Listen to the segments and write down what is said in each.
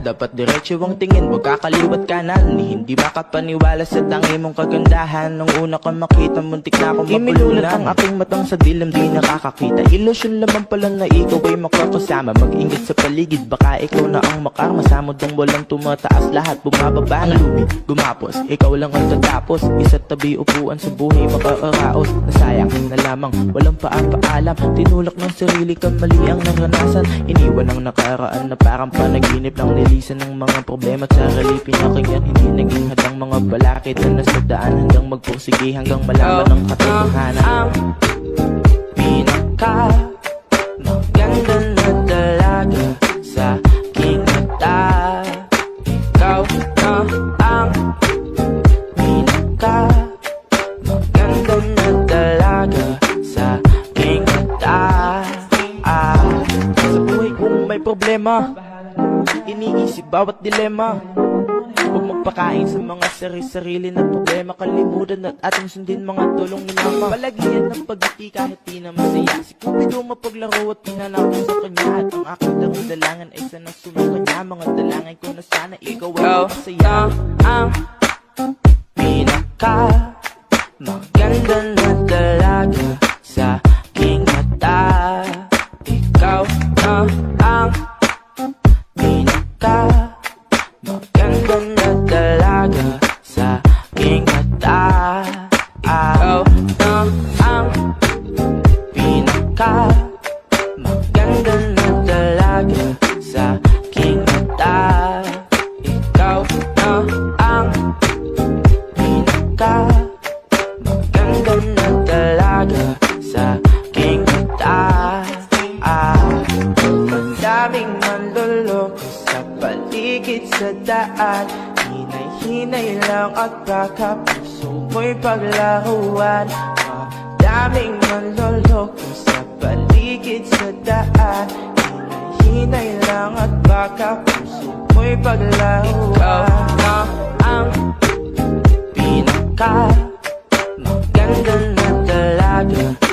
Dapat diretso ang tingin, huwag kakaliwat kanan. Ni Hindi makapaniwala sa tangi mong kagandahan. Nung una ka makita, muntik na akong Iminulat ang aking matang sa dilim, di nakakakita. Ilusyon lamang pala na ikaw ay makakasama. Mag-ingat sa paligid, baka ikaw na ang makarma. Sa mundong walang tumataas, lahat bumababa na lubid. Gumapos, ikaw lang ang tatapos. Isa't tabi upuan sa buhay makaaraos Nasayang na lamang, walang paapaalam Tinulak ng sarili ka, mali ang naranasan. Iniwan ang nakaraan na parang panaginip Lang. Nilisan ng mga problema at sarili Pinakinggan, hindi naging hadang mga balakid Na nasa daan hanggang magpursige Hanggang malaman ng katotohanan. Ang pinaka may problema. Iniisip bawat dilema. Huwag magpakain sa mga sarili-sarili na problema. Kalimutan at ating sundin mga tulong ni mama. Palagian ng pagiti kahit di na masaya. Si Cupido mapaglaro at pinanako sa kanya. At ang aking darandalangan ay sana sumaka niya. Mga dalangin ko na sana ikaw ay masaya. Ang pinaka maganda na dalaga paligid sa daan. Hinay-hinay lang at baka puso mo'y paglaruan Madaming manloloko sa paligid sa daan. Hinay-hinay lang at baka puso mo'y paglaruan Ikaw na ang pinaka Maganda na dalaga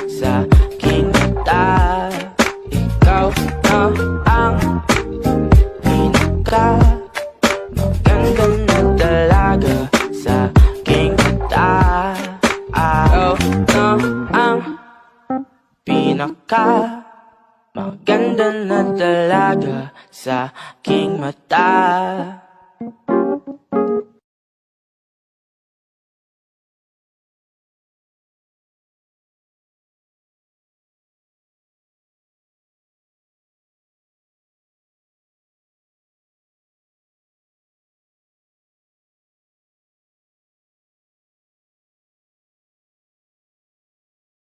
pinaka Maganda na dalaga sa aking mata